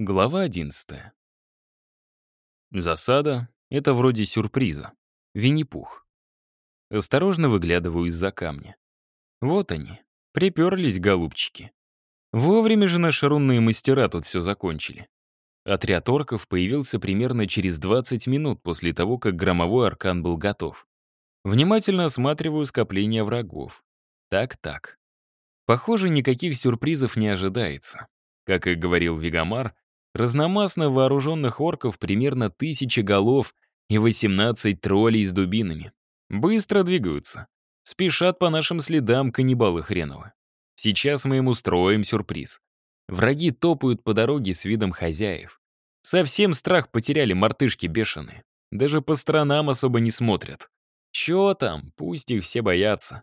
Глава 11. Засада — это вроде сюрприза. Винни-Пух. Осторожно выглядываю из-за камня. Вот они, приперлись голубчики. Вовремя же наши рунные мастера тут все закончили. Отряд орков появился примерно через 20 минут после того, как громовой аркан был готов. Внимательно осматриваю скопление врагов. Так-так. Похоже, никаких сюрпризов не ожидается. Как и говорил Вигамар, Разномастно вооруженных орков примерно тысяча голов и 18 троллей с дубинами. Быстро двигаются. Спешат по нашим следам каннибалы хреновы. Сейчас мы им устроим сюрприз. Враги топают по дороге с видом хозяев. Совсем страх потеряли мартышки бешеные. Даже по сторонам особо не смотрят. Чё там, пусть их все боятся.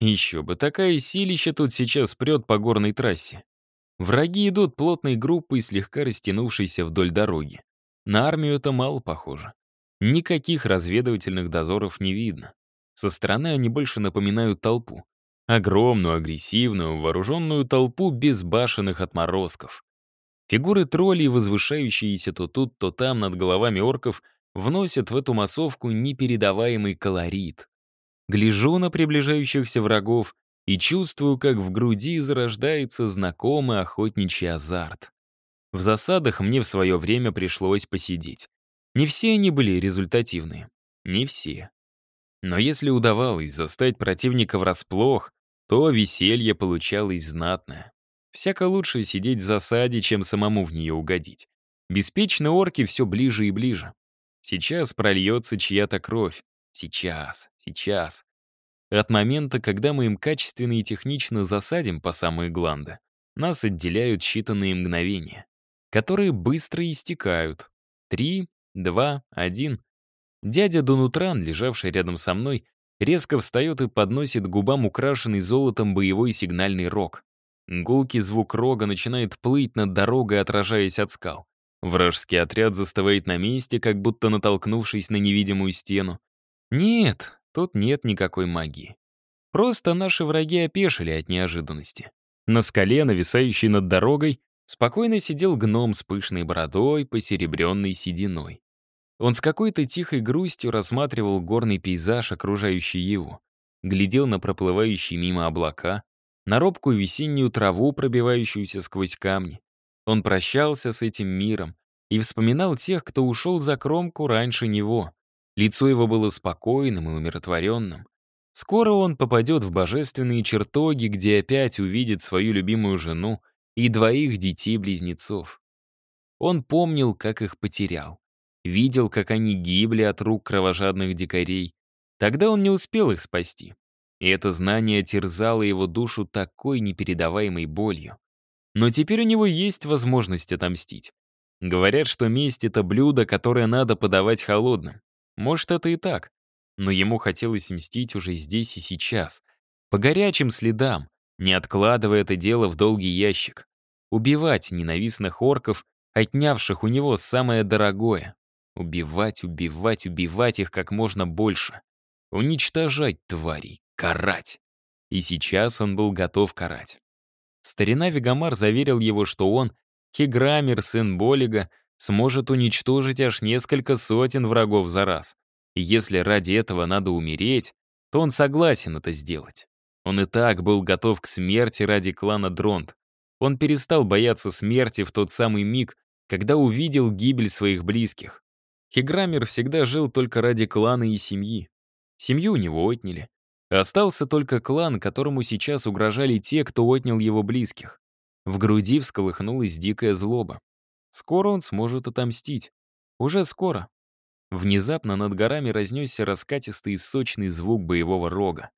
Еще бы, такая силища тут сейчас прет по горной трассе. Враги идут плотной группой, слегка растянувшейся вдоль дороги. На армию это мало похоже. Никаких разведывательных дозоров не видно. Со стороны они больше напоминают толпу. Огромную, агрессивную, вооруженную толпу безбашенных отморозков. Фигуры троллей, возвышающиеся то тут, то там над головами орков, вносят в эту массовку непередаваемый колорит. Гляжу на приближающихся врагов и чувствую, как в груди зарождается знакомый охотничий азарт. В засадах мне в свое время пришлось посидеть. Не все они были результативные. Не все. Но если удавалось застать противника врасплох, то веселье получалось знатное. Всяко лучше сидеть в засаде, чем самому в нее угодить. Беспечные орки все ближе и ближе. Сейчас прольется чья-то кровь. Сейчас, сейчас. От момента, когда мы им качественно и технично засадим по самые гланды, нас отделяют считанные мгновения, которые быстро истекают. Три, два, один. Дядя Донутран, лежавший рядом со мной, резко встает и подносит губам украшенный золотом боевой сигнальный рог. Гулкий звук рога начинает плыть над дорогой, отражаясь от скал. Вражеский отряд застывает на месте, как будто натолкнувшись на невидимую стену. Нет, Тут нет никакой магии. Просто наши враги опешили от неожиданности. На скале, нависающей над дорогой, спокойно сидел гном с пышной бородой, посеребренной сединой. Он с какой-то тихой грустью рассматривал горный пейзаж, окружающий его. Глядел на проплывающие мимо облака, на робкую весеннюю траву, пробивающуюся сквозь камни. Он прощался с этим миром и вспоминал тех, кто ушел за кромку раньше него, Лицо его было спокойным и умиротворенным. Скоро он попадет в божественные чертоги, где опять увидит свою любимую жену и двоих детей-близнецов. Он помнил, как их потерял. Видел, как они гибли от рук кровожадных дикарей. Тогда он не успел их спасти. И это знание терзало его душу такой непередаваемой болью. Но теперь у него есть возможность отомстить. Говорят, что месть — это блюдо, которое надо подавать холодным. Может, это и так. Но ему хотелось мстить уже здесь и сейчас. По горячим следам, не откладывая это дело в долгий ящик. Убивать ненавистных орков, отнявших у него самое дорогое. Убивать, убивать, убивать их как можно больше. Уничтожать тварей, карать. И сейчас он был готов карать. Старина Вегамар заверил его, что он, Хиграмер, сын Болига, сможет уничтожить аж несколько сотен врагов за раз. И если ради этого надо умереть, то он согласен это сделать. Он и так был готов к смерти ради клана Дронт. Он перестал бояться смерти в тот самый миг, когда увидел гибель своих близких. Хиграмер всегда жил только ради клана и семьи. Семью у него отняли. Остался только клан, которому сейчас угрожали те, кто отнял его близких. В груди всколыхнулась дикая злоба. Скоро он сможет отомстить. Уже скоро. Внезапно над горами разнесся раскатистый и сочный звук боевого рога.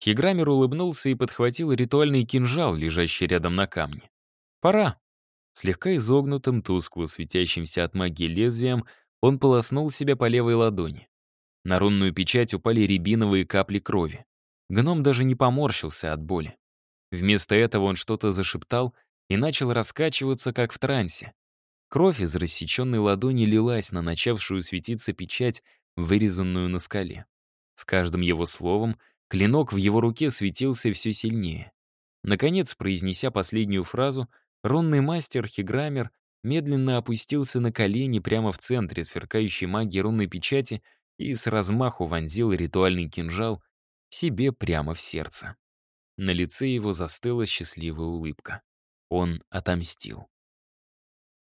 Хиграмер улыбнулся и подхватил ритуальный кинжал, лежащий рядом на камне. «Пора». Слегка изогнутым, тускло светящимся от магии лезвием, он полоснул себя по левой ладони. На рунную печать упали рябиновые капли крови. Гном даже не поморщился от боли. Вместо этого он что-то зашептал и начал раскачиваться, как в трансе. Кровь из рассеченной ладони лилась на начавшую светиться печать, вырезанную на скале. С каждым его словом клинок в его руке светился все сильнее. Наконец, произнеся последнюю фразу, рунный мастер Хиграмер медленно опустился на колени прямо в центре сверкающей магии рунной печати и с размаху вонзил ритуальный кинжал себе прямо в сердце. На лице его застыла счастливая улыбка. Он отомстил.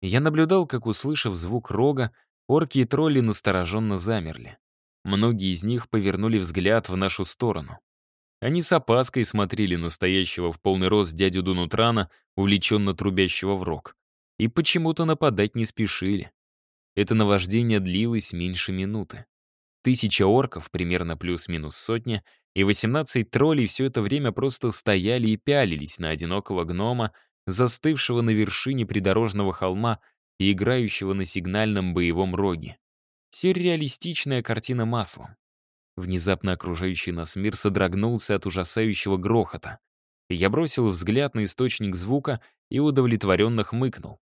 Я наблюдал, как, услышав звук рога, орки и тролли настороженно замерли. Многие из них повернули взгляд в нашу сторону. Они с опаской смотрели настоящего в полный рост дядю Дунутрана, увлеченно трубящего в рог. И почему-то нападать не спешили. Это наваждение длилось меньше минуты. Тысяча орков, примерно плюс-минус сотня, и 18 троллей все это время просто стояли и пялились на одинокого гнома, застывшего на вершине придорожного холма и играющего на сигнальном боевом роге. Сюрреалистичная картина маслом. Внезапно окружающий нас мир содрогнулся от ужасающего грохота. Я бросил взгляд на источник звука и удовлетворенно хмыкнул.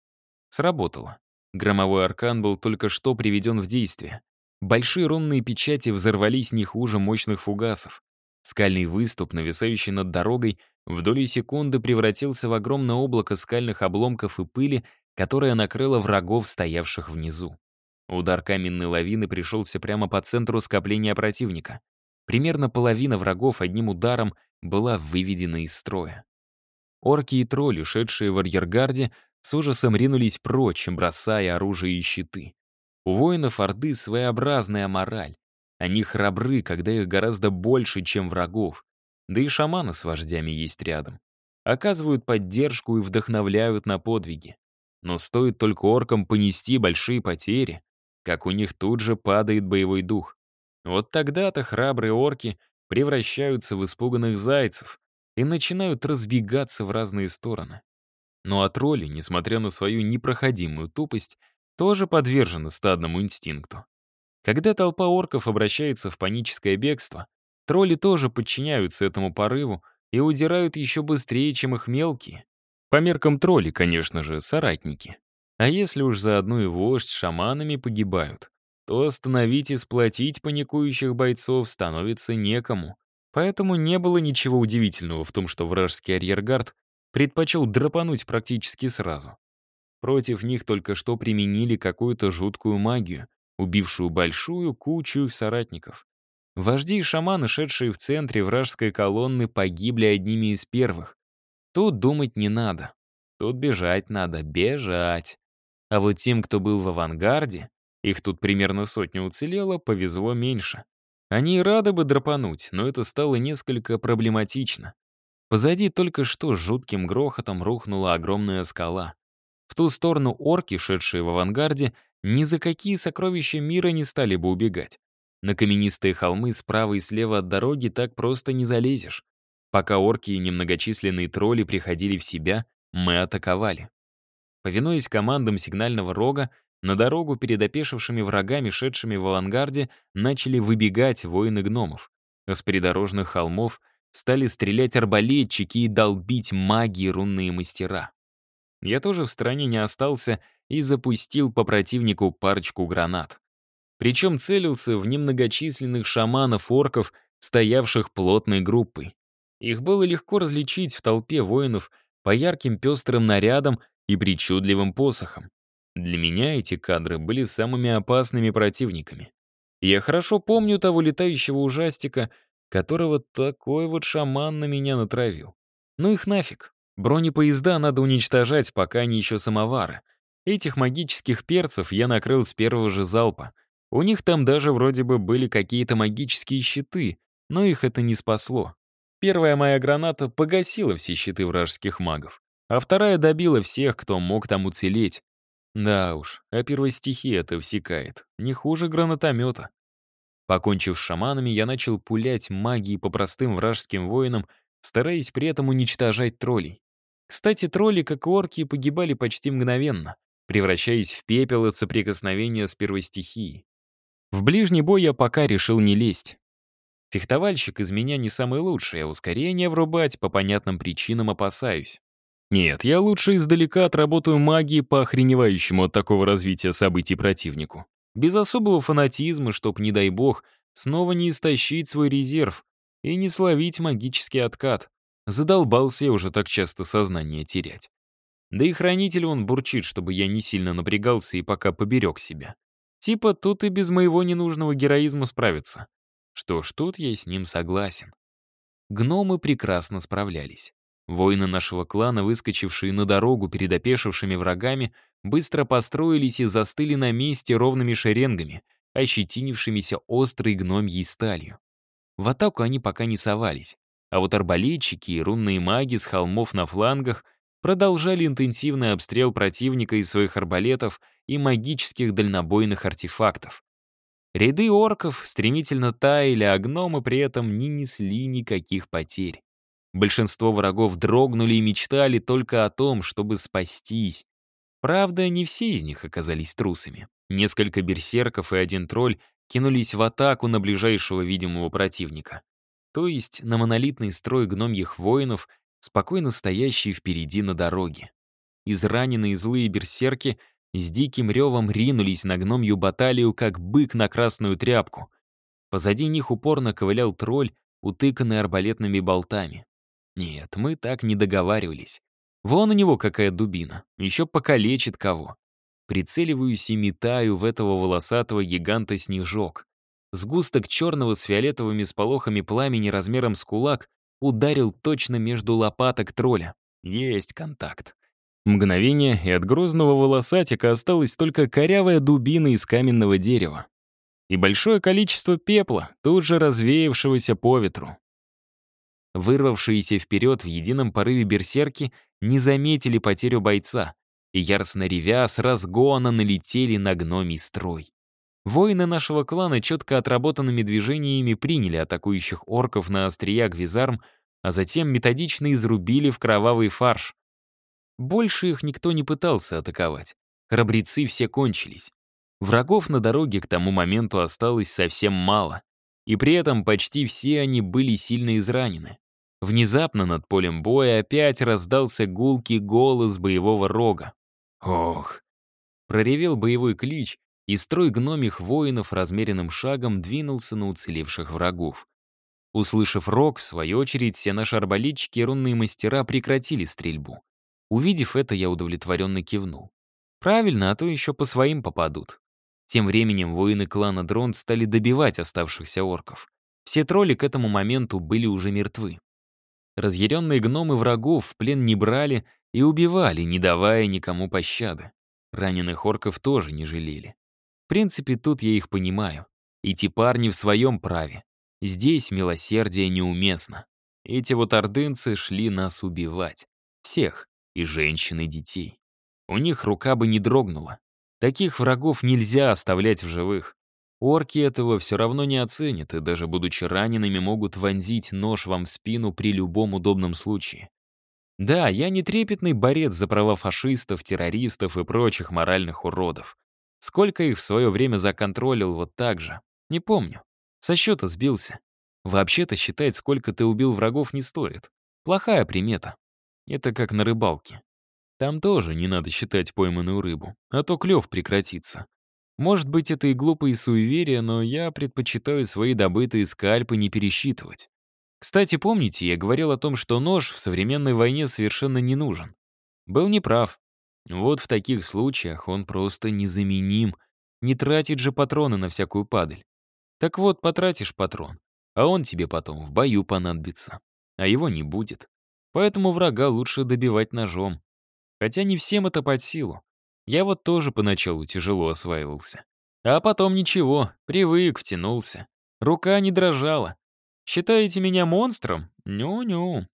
Сработало. Громовой аркан был только что приведен в действие. Большие рунные печати взорвались не хуже мощных фугасов. Скальный выступ, нависающий над дорогой, в долю секунды превратился в огромное облако скальных обломков и пыли, которое накрыло врагов, стоявших внизу. Удар каменной лавины пришелся прямо по центру скопления противника. Примерно половина врагов одним ударом была выведена из строя. Орки и тролли, шедшие в арьергарде, с ужасом ринулись прочь, бросая оружие и щиты. У воинов Орды своеобразная мораль. Они храбры, когда их гораздо больше, чем врагов. Да и шаманы с вождями есть рядом. Оказывают поддержку и вдохновляют на подвиги. Но стоит только оркам понести большие потери, как у них тут же падает боевой дух. Вот тогда-то храбрые орки превращаются в испуганных зайцев и начинают разбегаться в разные стороны. Ну а тролли, несмотря на свою непроходимую тупость, тоже подвержены стадному инстинкту. Когда толпа орков обращается в паническое бегство, тролли тоже подчиняются этому порыву и удирают еще быстрее, чем их мелкие. По меркам тролли, конечно же, соратники. А если уж заодно и вождь с шаманами погибают, то остановить и сплотить паникующих бойцов становится некому. Поэтому не было ничего удивительного в том, что вражеский арьергард предпочел драпануть практически сразу. Против них только что применили какую-то жуткую магию, убившую большую кучу их соратников. Вожди и шаманы, шедшие в центре вражеской колонны, погибли одними из первых. Тут думать не надо. Тут бежать надо, бежать. А вот тем, кто был в авангарде, их тут примерно сотня уцелело, повезло меньше. Они и рады бы драпануть, но это стало несколько проблематично. Позади только что с жутким грохотом рухнула огромная скала. В ту сторону орки, шедшие в авангарде, ни за какие сокровища мира не стали бы убегать. На каменистые холмы справа и слева от дороги так просто не залезешь. Пока орки и немногочисленные тролли приходили в себя, мы атаковали. Повинуясь командам сигнального рога, на дорогу перед опешившими врагами, шедшими в авангарде, начали выбегать воины гномов. А с придорожных холмов стали стрелять арбалетчики и долбить маги рунные мастера. Я тоже в стороне не остался и запустил по противнику парочку гранат. Причем целился в немногочисленных шаманов-орков, стоявших плотной группой. Их было легко различить в толпе воинов по ярким пестрым нарядам и причудливым посохам. Для меня эти кадры были самыми опасными противниками. Я хорошо помню того летающего ужастика, которого такой вот шаман на меня натравил. Ну их нафиг. Бронепоезда надо уничтожать, пока они еще самовары. Этих магических перцев я накрыл с первого же залпа. У них там даже вроде бы были какие-то магические щиты, но их это не спасло. Первая моя граната погасила все щиты вражеских магов а вторая добила всех, кто мог там уцелеть. Да уж, а первой стихия это всекает, не хуже гранатомета. Покончив с шаманами, я начал пулять магией по простым вражеским воинам, стараясь при этом уничтожать троллей. Кстати, тролли, как орки, погибали почти мгновенно, превращаясь в пепел от соприкосновения с первой стихией. В ближний бой я пока решил не лезть. Фехтовальщик из меня не самый лучший, а ускорение врубать по понятным причинам опасаюсь. Нет, я лучше издалека отработаю магии по охреневающему от такого развития событий противнику. Без особого фанатизма, чтоб, не дай бог, снова не истощить свой резерв и не словить магический откат. Задолбался я уже так часто сознание терять. Да и хранитель он бурчит, чтобы я не сильно напрягался и пока поберег себя. Типа тут и без моего ненужного героизма справится. Что ж, тут я с ним согласен. Гномы прекрасно справлялись. Воины нашего клана, выскочившие на дорогу перед опешившими врагами, быстро построились и застыли на месте ровными шеренгами, ощетинившимися острой гномьей сталью. В атаку они пока не совались, а вот арбалетчики и рунные маги с холмов на флангах продолжали интенсивный обстрел противника из своих арбалетов и магических дальнобойных артефактов. Ряды орков стремительно таяли, а гномы при этом не несли никаких потерь. Большинство врагов дрогнули и мечтали только о том, чтобы спастись. Правда, не все из них оказались трусами. Несколько берсерков и один тролль кинулись в атаку на ближайшего видимого противника. То есть на монолитный строй гномьих воинов, спокойно стоящий впереди на дороге. Израненные злые берсерки с диким ревом ринулись на гномью баталию, как бык на красную тряпку. Позади них упорно ковылял тролль, утыканный арбалетными болтами. Нет, мы так не договаривались. Вон у него какая дубина, еще покалечит кого. Прицеливаюсь и метаю в этого волосатого гиганта снежок. Сгусток черного с фиолетовыми сполохами пламени размером с кулак ударил точно между лопаток тролля. Есть контакт. Мгновение, и от грозного волосатика осталась только корявая дубина из каменного дерева. И большое количество пепла, тут же развеявшегося по ветру. Вырвавшиеся вперед в едином порыве берсерки не заметили потерю бойца, и яростно ревя с разгона налетели на гномий строй. Воины нашего клана четко отработанными движениями приняли атакующих орков на острия гвизарм, а затем методично изрубили в кровавый фарш, больше их никто не пытался атаковать. Храбрецы все кончились. Врагов на дороге к тому моменту осталось совсем мало. И при этом почти все они были сильно изранены. Внезапно над полем боя опять раздался гулкий голос боевого рога. Ох! Проревел боевой клич, и строй гномих воинов размеренным шагом двинулся на уцелевших врагов. Услышав рог, в свою очередь, все наши арбалетчики и рунные мастера прекратили стрельбу. Увидев это, я удовлетворенно кивнул. Правильно, а то еще по своим попадут. Тем временем воины клана Дрон стали добивать оставшихся орков. Все тролли к этому моменту были уже мертвы. Разъяренные гномы врагов в плен не брали и убивали, не давая никому пощады. Раненых орков тоже не жалели. В принципе, тут я их понимаю. Эти парни в своем праве. Здесь милосердие неуместно. Эти вот ордынцы шли нас убивать. Всех и женщин, и детей. У них рука бы не дрогнула. Таких врагов нельзя оставлять в живых. Орки этого все равно не оценят, и даже будучи ранеными, могут вонзить нож вам в спину при любом удобном случае. Да, я не трепетный борец за права фашистов, террористов и прочих моральных уродов. Сколько их в свое время законтролил вот так же? Не помню. Со счета сбился. Вообще-то считать, сколько ты убил врагов, не стоит. Плохая примета. Это как на рыбалке. Там тоже не надо считать пойманную рыбу, а то клев прекратится. Может быть, это и глупые суеверия, но я предпочитаю свои добытые скальпы не пересчитывать. Кстати, помните, я говорил о том, что нож в современной войне совершенно не нужен. Был неправ. Вот в таких случаях он просто незаменим. Не тратит же патроны на всякую падаль. Так вот, потратишь патрон, а он тебе потом в бою понадобится. А его не будет. Поэтому врага лучше добивать ножом. Хотя не всем это под силу. Я вот тоже поначалу тяжело осваивался. А потом ничего, привык, втянулся. Рука не дрожала. Считаете меня монстром? Ню-ню.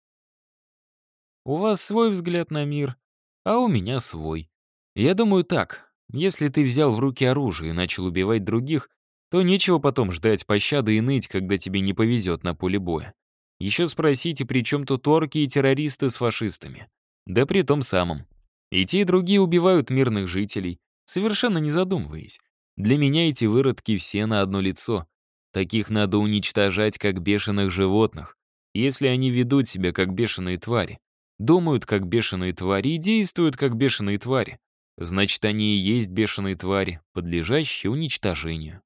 У вас свой взгляд на мир, а у меня свой. Я думаю так, если ты взял в руки оружие и начал убивать других, то нечего потом ждать пощады и ныть, когда тебе не повезет на поле боя. Еще спросите, при чем тут орки и террористы с фашистами? Да при том самом. И те, и другие убивают мирных жителей, совершенно не задумываясь. Для меня эти выродки все на одно лицо. Таких надо уничтожать, как бешеных животных. Если они ведут себя, как бешеные твари, думают, как бешеные твари и действуют, как бешеные твари, значит, они и есть бешеные твари, подлежащие уничтожению.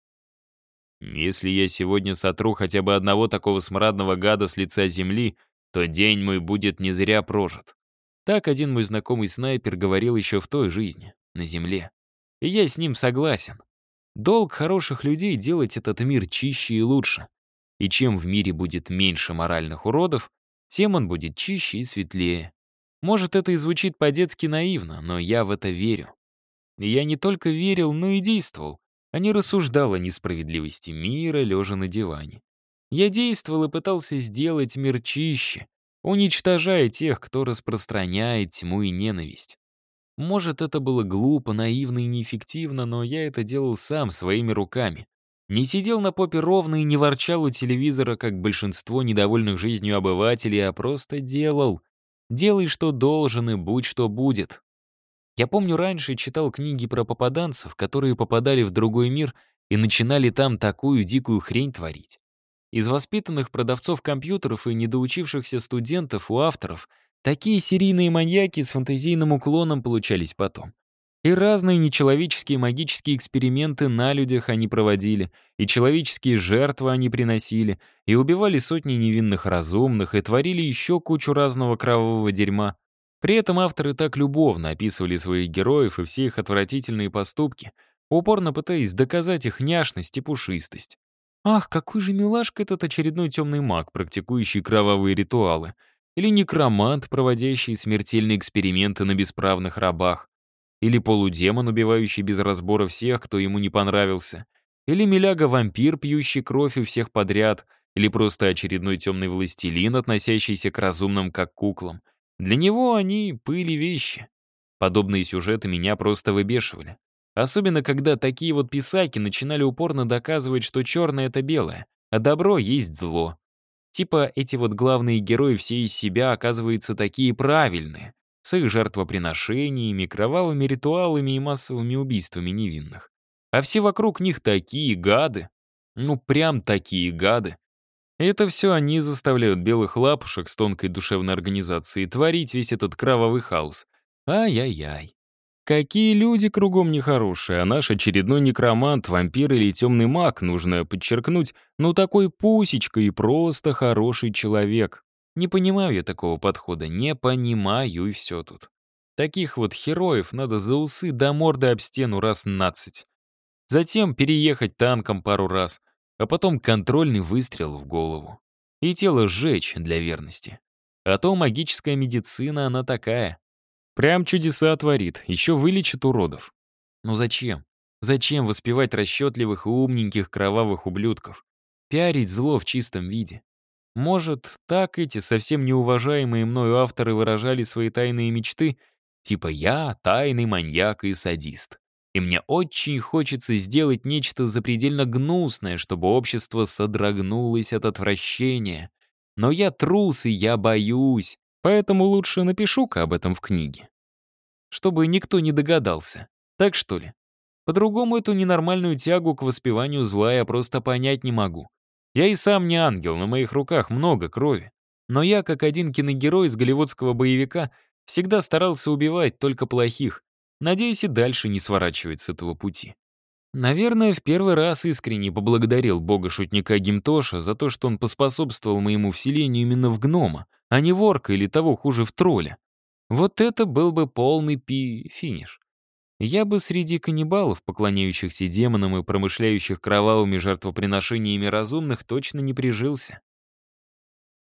Если я сегодня сотру хотя бы одного такого смрадного гада с лица земли, то день мой будет не зря прожит. Так один мой знакомый снайпер говорил еще в той жизни, на Земле. И я с ним согласен. Долг хороших людей — делать этот мир чище и лучше. И чем в мире будет меньше моральных уродов, тем он будет чище и светлее. Может, это и звучит по-детски наивно, но я в это верю. И я не только верил, но и действовал, а не рассуждал о несправедливости мира, лежа на диване. Я действовал и пытался сделать мир чище, уничтожая тех, кто распространяет тьму и ненависть. Может, это было глупо, наивно и неэффективно, но я это делал сам, своими руками. Не сидел на попе ровно и не ворчал у телевизора, как большинство недовольных жизнью обывателей, а просто делал. Делай, что должен, и будь, что будет. Я помню, раньше читал книги про попаданцев, которые попадали в другой мир и начинали там такую дикую хрень творить. Из воспитанных продавцов компьютеров и недоучившихся студентов у авторов такие серийные маньяки с фантазийным уклоном получались потом. И разные нечеловеческие магические эксперименты на людях они проводили, и человеческие жертвы они приносили, и убивали сотни невинных разумных, и творили еще кучу разного кровавого дерьма. При этом авторы так любовно описывали своих героев и все их отвратительные поступки, упорно пытаясь доказать их няшность и пушистость. Ах, какой же милашка этот очередной темный маг, практикующий кровавые ритуалы. Или некромант, проводящий смертельные эксперименты на бесправных рабах. Или полудемон, убивающий без разбора всех, кто ему не понравился. Или миляга-вампир, пьющий кровь у всех подряд. Или просто очередной темный властелин, относящийся к разумным как куклам. Для него они пыли вещи. Подобные сюжеты меня просто выбешивали. Особенно, когда такие вот писаки начинали упорно доказывать, что черное — это белое, а добро есть зло. Типа эти вот главные герои все из себя, оказываются, такие правильные с их жертвоприношениями, кровавыми ритуалами и массовыми убийствами невинных. А все вокруг них такие гады. Ну, прям такие гады. Это все они заставляют белых лапушек с тонкой душевной организацией творить весь этот кровавый хаос. Ай-яй-яй. Какие люди кругом нехорошие, а наш очередной некромант, вампир или темный маг, нужно подчеркнуть, ну такой пусечка и просто хороший человек. Не понимаю я такого подхода, не понимаю и все тут. Таких вот героев надо за усы до морды об стену раз нацать. Затем переехать танком пару раз, а потом контрольный выстрел в голову. И тело сжечь для верности. А то магическая медицина, она такая. Прям чудеса творит, еще вылечит уродов. Ну зачем? Зачем воспевать расчетливых и умненьких кровавых ублюдков? Пиарить зло в чистом виде. Может, так эти совсем неуважаемые мною авторы выражали свои тайные мечты, типа «я тайный маньяк и садист». И мне очень хочется сделать нечто запредельно гнусное, чтобы общество содрогнулось от отвращения. Но я трус, и я боюсь, поэтому лучше напишу-ка об этом в книге. Чтобы никто не догадался. Так что ли? По-другому эту ненормальную тягу к воспеванию зла я просто понять не могу. Я и сам не ангел, на моих руках много крови. Но я, как один киногерой из голливудского боевика, всегда старался убивать только плохих. Надеюсь, и дальше не сворачивать с этого пути. Наверное, в первый раз искренне поблагодарил бога-шутника Гимтоша за то, что он поспособствовал моему вселению именно в гнома, а не в орка или того хуже в тролля. Вот это был бы полный пи-финиш. Я бы среди каннибалов, поклоняющихся демонам и промышляющих кровавыми жертвоприношениями разумных, точно не прижился.